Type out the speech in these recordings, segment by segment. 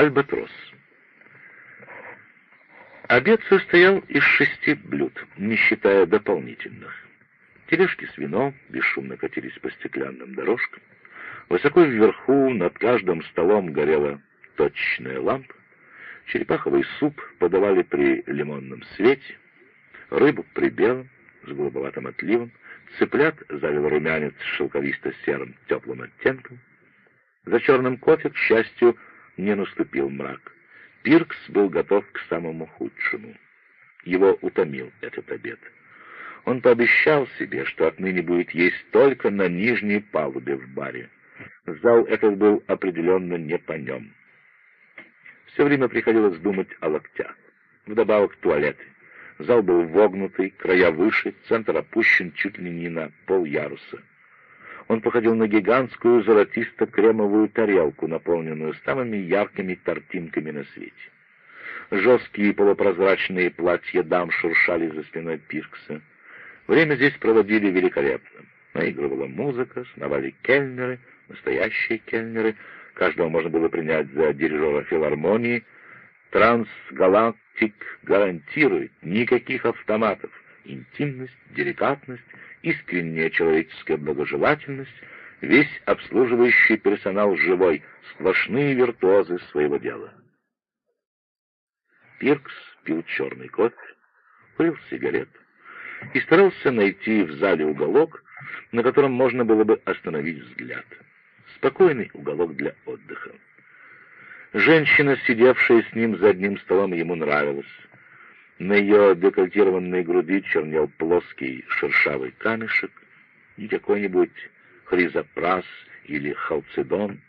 Альбатрос. Обед состоял из шести блюд, не считая дополнительных. Тележки с вином бесшумно катились по стеклянным дорожкам. Высоко вверху над каждым столом горела точечная лампа. Черепаховый суп подавали при лимонном свете, рыбу при белом, с голубоватым отливом, цыплят залил румянец шелковисто-серым теплым оттенком. За черным кофе, к счастью, не наступил мрак. Пиркс был готов к самому худшему. Его утомил этот обед. Он пообещал себе, что отныне будет есть только на нижней палубе в баре. Зал этот был определенно не по нем. Все время приходилось думать о локтях. Вдобавок туалеты. Зал был вогнутый, края выше, центр опущен чуть ли не на пол яруса. Он походил на гигантскую золотисто-кремовую тарелку, наполненную самыми яркими картинками на свете. Жесткие полупрозрачные платья дам шуршали за спиной Пиркса. Время здесь проводили великолепно. Наигрывала музыка, сновали кельнеры, настоящие кельнеры. Каждого можно было принять за дирижера филармонии. Трансгалактик гарантирует никаких автоматов. Интимность, деликатность искренняя человеческая благожелательность, весь обслуживающий персонал живой, сплошные виртуозы своего дела. Пиркс пил черный кофе, курил сигарет и старался найти в зале уголок, на котором можно было бы остановить взгляд. Спокойный уголок для отдыха. Женщина, сидевшая с ним за одним столом, ему нравилась. На ее декольтированной груди чернел плоский шершавый камешек, не какой-нибудь хризопрас или халцедон.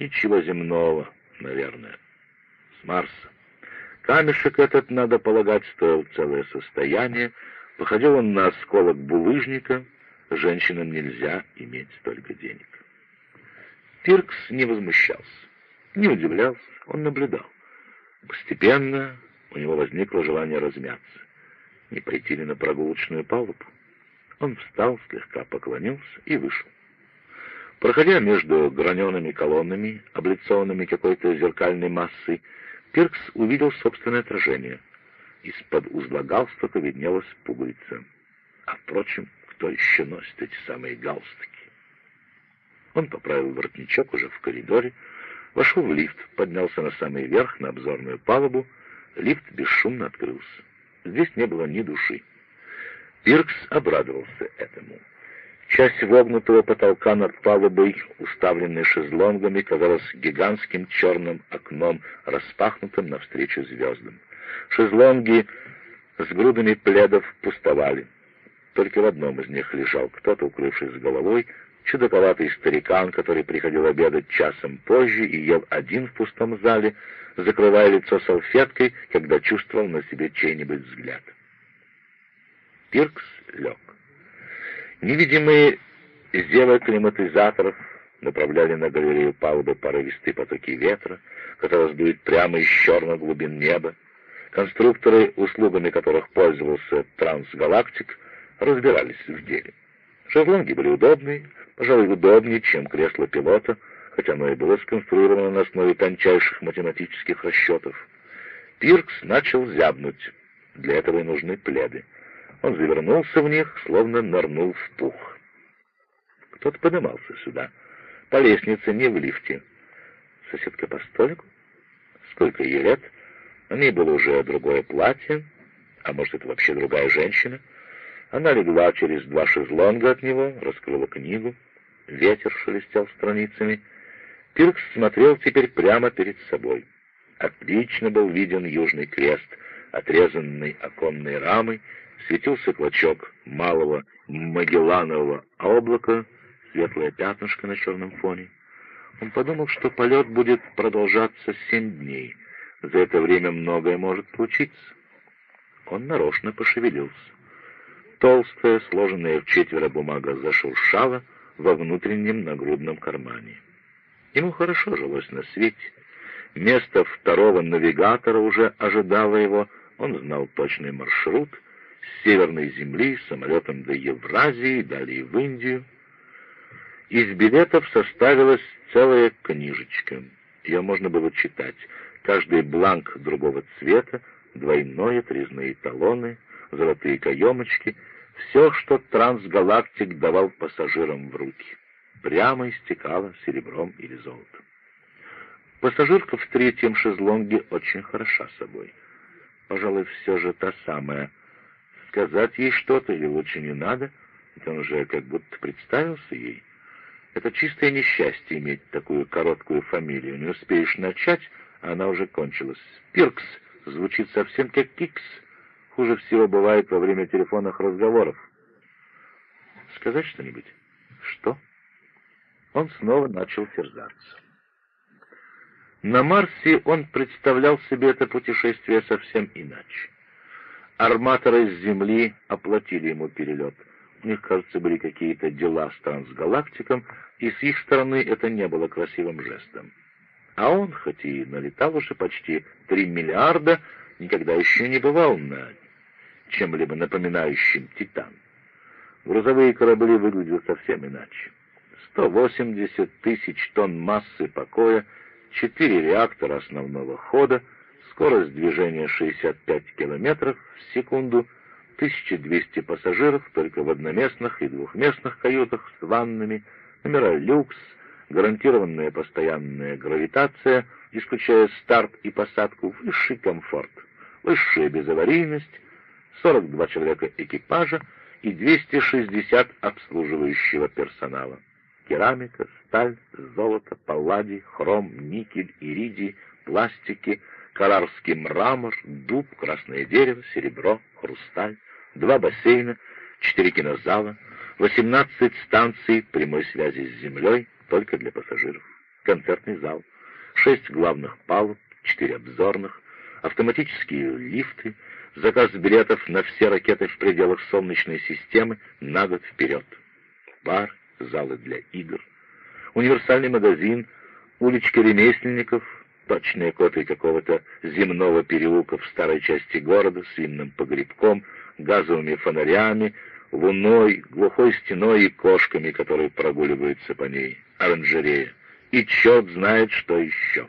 Ничего земного, наверное, с Марса. Камешек этот, надо полагать, стоил целое состояние, походил он на осколок булыжника, женщинам нельзя иметь столько денег. Пиркс не возмущался, не удивлялся, он наблюдал. Постепенно у него возникло желание размяться. Не прийти ли на прогулочную палубу? Он встал, слегка поклонился и вышел. Проходя между гранеными колоннами, облицованными какой-то зеркальной массой, Пиркс увидел собственное отражение. Из-под узла галстука виднелась пуговица. А, впрочем, кто еще носит эти самые галстуки? Он поправил воротничок уже в коридоре, вошел в лифт, поднялся на самый верх, на обзорную палубу, Лифт бесшумно открылся. Здесь не было ни души. Пиркс обрадовался этому. Часть вогнутого потолка над палубой, уставленной шезлонгами, казалась гигантским черным окном, распахнутым навстречу звездам. Шезлонги с грудами пледов пустовали. Только в одном из них лежал кто-то, укрывшись головой, чудаковатый старикан, который приходил обедать часом позже и ел один в пустом зале, закрывая лицо салфеткой, когда чувствовал на себе чей-нибудь взгляд. Пиркс лег. Невидимые зевы климатизаторов направляли на галерею палубы порывистые потоки ветра, которые сдует прямо из черных глубин неба. Конструкторы, услугами которых пользовался трансгалактик, разбирались в деле. Шезлонги были удобные, пожалуй, удобнее, чем кресло пилота, хотя оно и было сконструировано на основе тончайших математических расчетов. Пиркс начал зябнуть. Для этого и нужны пледы. Он завернулся в них, словно нырнул в пух. Кто-то поднимался сюда. По лестнице, не в лифте. Соседка по столику? Сколько ей лет? На ней было уже другое платье. А может, это вообще другая женщина? Она легла через два шезлонга от него, раскрыла книгу. Ветер шелестел страницами — Пиркс смотрел теперь прямо перед собой. Отлично был виден южный крест, отрезанный оконной рамой, светился клочок малого магелланового облака, светлое пятнышко на черном фоне. Он подумал, что полет будет продолжаться семь дней. За это время многое может случиться. Он нарочно пошевелился. Толстая, сложенная в четверо бумага зашуршала во внутреннем нагрудном кармане. Ему хорошо жилось на свете. Место второго навигатора уже ожидало его. Он знал точный маршрут с северной земли самолетом до Евразии, далее в Индию. Из билетов составилась целая книжечка. Ее можно было читать. Каждый бланк другого цвета, двойное, трезные талоны, золотые каемочки — все, что трансгалактик давал пассажирам в руки, прямо истекало серебром или золотом. Пассажирка в третьем шезлонге очень хороша собой. Пожалуй, все же та самая. Сказать ей что-то или лучше не надо, ведь он уже как будто представился ей. Это чистое несчастье иметь такую короткую фамилию. Не успеешь начать, а она уже кончилась. Пиркс звучит совсем как Кикс. Хуже всего бывает во время телефонных разговоров. Сказать что-нибудь? Что? Он снова начал терзаться. На Марсе он представлял себе это путешествие совсем иначе. Арматоры с Земли оплатили ему перелет. У них, кажется, были какие-то дела с трансгалактиком, и с их стороны это не было красивым жестом. А он, хоть и налетал уже почти три миллиарда, никогда еще не бывал на чем-либо напоминающем «Титан». Грузовые корабли выглядят совсем иначе. 180 тысяч тонн массы покоя, 4 реактора основного хода, скорость движения 65 километров в секунду — 1200 пассажиров только в одноместных и двухместных каютах с ваннами, номера люкс, гарантированная постоянная гравитация, исключая старт и посадку, высший комфорт, высшая безаварийность, 42 человека экипажа и 260 обслуживающего персонала. Керамика, сталь, золото, палладий, хром, никель, иридий, пластики, карарский мрамор, дуб, красное дерево, серебро, хрусталь, два бассейна, четыре кинозала, 18 станций прямой связи с землей только для пассажиров, концертный зал, шесть главных палуб, четыре обзорных, автоматические лифты, заказ билетов на все ракеты в пределах Солнечной системы на год вперед, бар, залы для игр, универсальный магазин, улички ремесленников, точные коты какого-то земного переулка в старой части города с винным погребком — газовыми фонарями, луной, глухой стеной и кошками, которые прогуливаются по ней, оранжерея. И черт знает, что еще.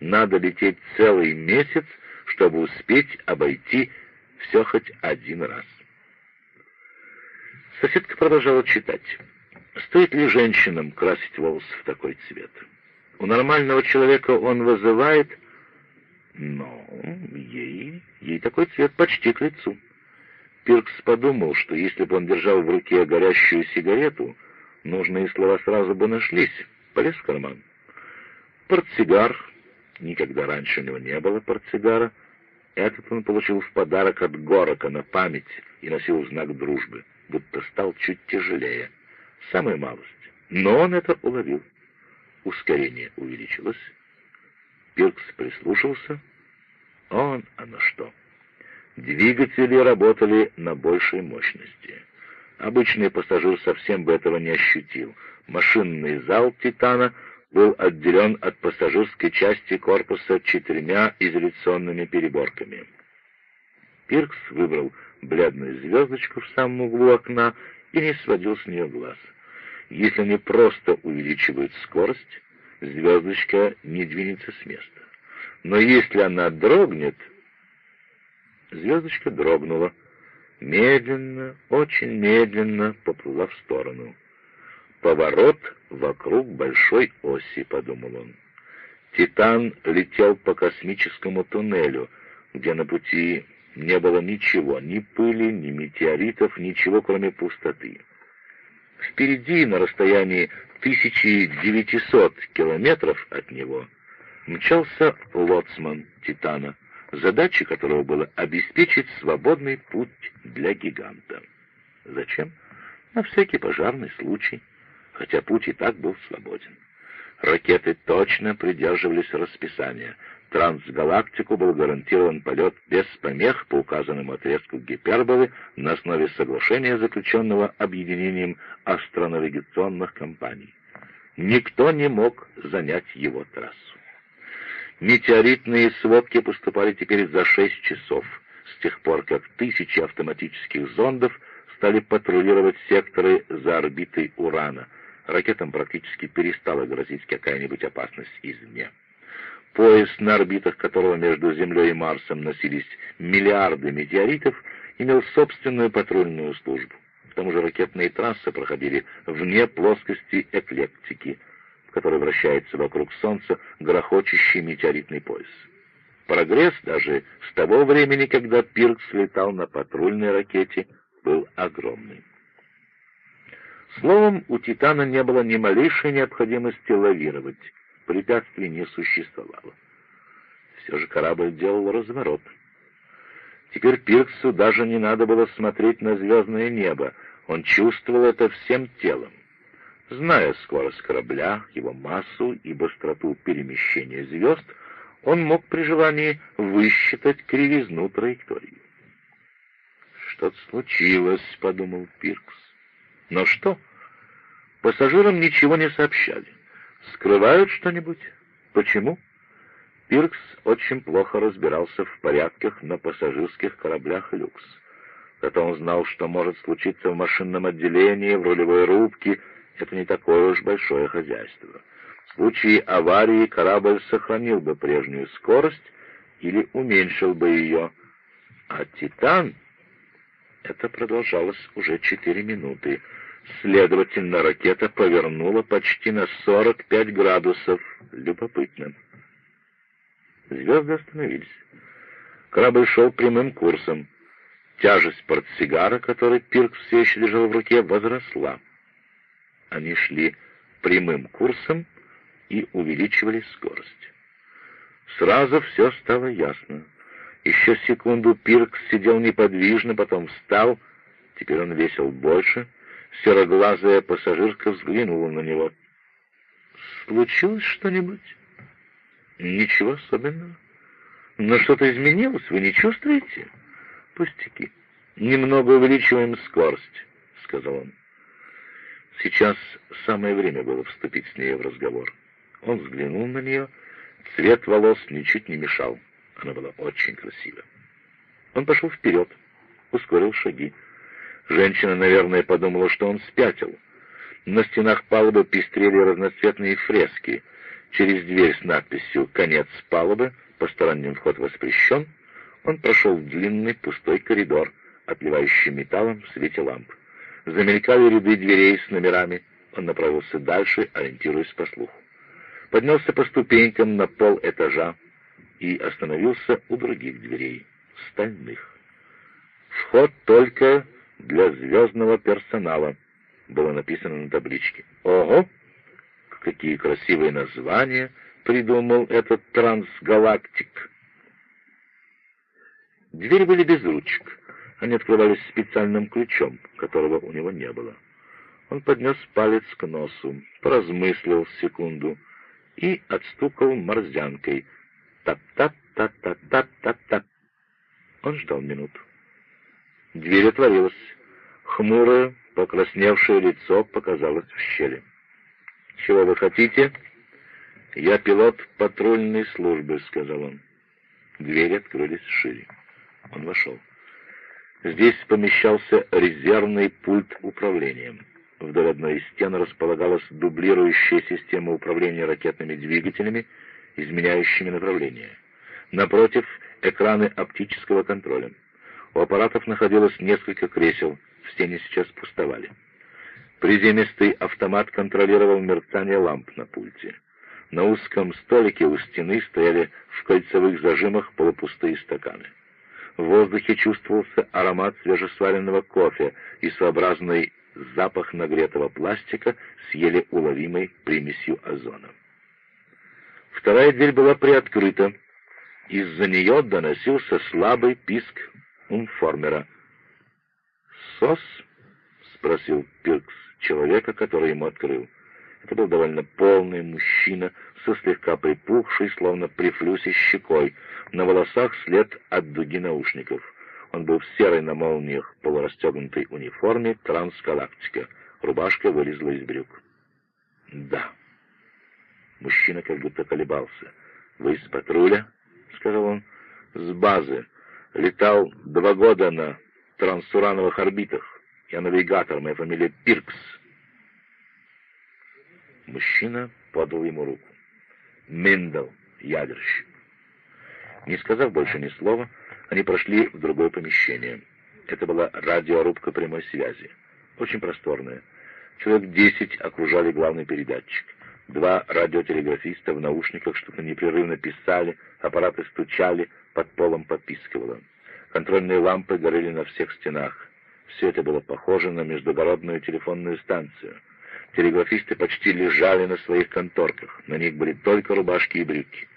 Надо лететь целый месяц, чтобы успеть обойти все хоть один раз. Соседка продолжала читать. Стоит ли женщинам красить волосы в такой цвет? У нормального человека он вызывает... Но ей, ей такой цвет почти к лицу. Пиркс подумал, что если бы он держал в руке горящую сигарету, нужные слова сразу бы нашлись. Полез в карман. Портсигар. Никогда раньше у него не было портсигара. Этот он получил в подарок от Горока на память и носил в знак дружбы, будто стал чуть тяжелее. Самая малость. Но он это уловил. Ускорение увеличилось. Пиркс прислушался. Он, оно что... Двигатели работали на большей мощности. Обычный пассажир совсем бы этого не ощутил. Машинный зал «Титана» был отделен от пассажирской части корпуса четырьмя изоляционными переборками. Пиркс выбрал бледную звездочку в самом углу окна и не сводил с нее глаз. Если они просто увеличивают скорость, звездочка не двинется с места. Но если она дрогнет, Звездочка дрогнула. Медленно, очень медленно поплыла в сторону. «Поворот вокруг большой оси», — подумал он. Титан летел по космическому туннелю, где на пути не было ничего, ни пыли, ни метеоритов, ничего, кроме пустоты. Впереди, на расстоянии 1900 километров от него, мчался лоцман Титана задачей которого было обеспечить свободный путь для гиганта. Зачем? На всякий пожарный случай, хотя путь и так был свободен. Ракеты точно придерживались расписания. Трансгалактику был гарантирован полет без помех по указанному отрезку гиперболы на основе соглашения, заключенного объединением астронавигационных компаний. Никто не мог занять его трассу. Метеоритные сводки поступали теперь за шесть часов, с тех пор, как тысячи автоматических зондов стали патрулировать секторы за орбитой Урана. Ракетам практически перестала грозить какая-нибудь опасность извне. Пояс, на орбитах которого между Землей и Марсом носились миллиарды метеоритов, имел собственную патрульную службу. К тому же ракетные трассы проходили вне плоскости эклектики, в которой вращается вокруг Солнца грохочущий метеоритный пояс. Прогресс даже с того времени, когда Пиркс летал на патрульной ракете, был огромный. Словом, у «Титана» не было ни малейшей необходимости лавировать. Препятствий не существовало. Все же корабль делал разворот. Теперь Пирксу даже не надо было смотреть на звездное небо. Он чувствовал это всем телом. Зная скорость корабля, его массу и быстроту перемещения звезд, он мог при желании высчитать кривизну траектории. «Что-то случилось», — подумал Пиркс. Но что? Пассажирам ничего не сообщали. Скрывают что-нибудь? Почему? Пиркс очень плохо разбирался в порядках на пассажирских кораблях «Люкс». Зато он знал, что может случиться в машинном отделении, в рулевой рубке. Это не такое уж большое хозяйство. В случае аварии корабль сохранил бы прежнюю скорость или уменьшил бы ее. А «Титан» Это продолжалось уже четыре минуты. Следовательно, ракета повернула почти на 45 градусов. Любопытно. Звезды остановились. Корабль шел прямым курсом. Тяжесть портсигара, который Пиркс все еще держал в руке, возросла. Они шли прямым курсом и увеличивали скорость. Сразу все стало ясно. Еще секунду Пиркс сидел неподвижно, потом встал. Теперь он весил больше. Сероглазая пассажирка взглянула на него. «Случилось что-нибудь?» «Ничего особенного. Но что-то изменилось, вы не чувствуете?» «Пустяки. Немного увеличиваем скорость», — сказал он. Сейчас самое время было вступить с ней в разговор. Он взглянул на нее. Цвет волос ничуть не мешал. Она была очень красива. Он пошел вперед, ускорил шаги. Женщина, наверное, подумала, что он спятил. На стенах палубы пестрели разноцветные фрески. Через дверь с надписью «Конец палубы», посторонним вход воспрещен, он прошел в длинный пустой коридор, отливающий металлом в свете ламп. Замелькали ряды дверей с номерами. Он направился дальше, ориентируясь по слуху. Поднялся по ступенькам на пол этажа, и остановился у других дверей, стальных. «Вход только для звездного персонала», — было написано на табличке. «Ого! Какие красивые названия!» — придумал этот трансгалактик. Двери были без ручек. Они открывались специальным ключом, которого у него не было. Он поднес палец к носу, поразмыслил секунду и отстукал морзянкой, Та-та-та-та-та-та-та. Он ждал минуту. Дверь отворилась. Хмурое, покрасневшее лицо показалось в щели. «Чего вы хотите?» «Я пилот патрульной службы», — сказал он. Двери открылись шире. Он вошел. Здесь помещался резервный пульт управления. Вдоль одной из стен располагалась дублирующая система управления ракетными двигателями изменяющими направление. Напротив — экраны оптического контроля. У аппаратов находилось несколько кресел, в стене сейчас пустовали. Приземистый автомат контролировал мерцание ламп на пульте. На узком столике у стены стояли в кольцевых зажимах полупустые стаканы. В воздухе чувствовался аромат свежесваренного кофе и своеобразный запах нагретого пластика с еле уловимой примесью озона. Вторая дверь была приоткрыта. Из-за нее доносился слабый писк унформера. «Сос?» — спросил Пиркс человека, который ему открыл. Это был довольно полный мужчина со слегка припухшей, словно при флюсе щекой, на волосах след от дуги наушников. Он был в серой на молниях полурастегнутой униформе «Трансгалактика». Рубашка вылезла из брюк. «Да». Мужчина как будто колебался. «Вы из патруля?» — сказал он. «С базы. Летал два года на трансурановых орбитах. Я навигатор, моя фамилия Пиркс». Мужчина подал ему руку. «Миндл, ядерщик. Не сказав больше ни слова, они прошли в другое помещение. Это была радиорубка прямой связи. Очень просторная. Человек десять окружали главный передатчик. Два радиотелеграфиста в наушниках что-то непрерывно писали, аппараты стучали, под полом попискивало. Контрольные лампы горели на всех стенах. Все это было похоже на междугородную телефонную станцию. Телеграфисты почти лежали на своих конторках. На них были только рубашки и брюки.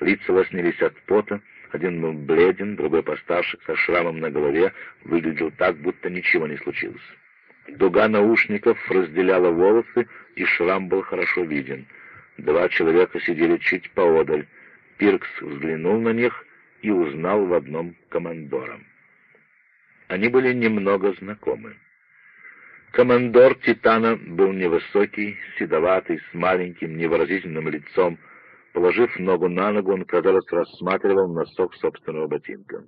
Лица лоснились от пота. Один был бледен, другой постарше, со шрамом на голове, выглядел так, будто ничего не случилось. Дуга наушников разделяла волосы, и шрам был хорошо виден. Два человека сидели чуть поодаль. Пиркс взглянул на них и узнал в одном командора. Они были немного знакомы. Командор Титана был невысокий, седоватый, с маленьким невыразительным лицом. Положив ногу на ногу, он, казалось, рассматривал носок собственного ботинка.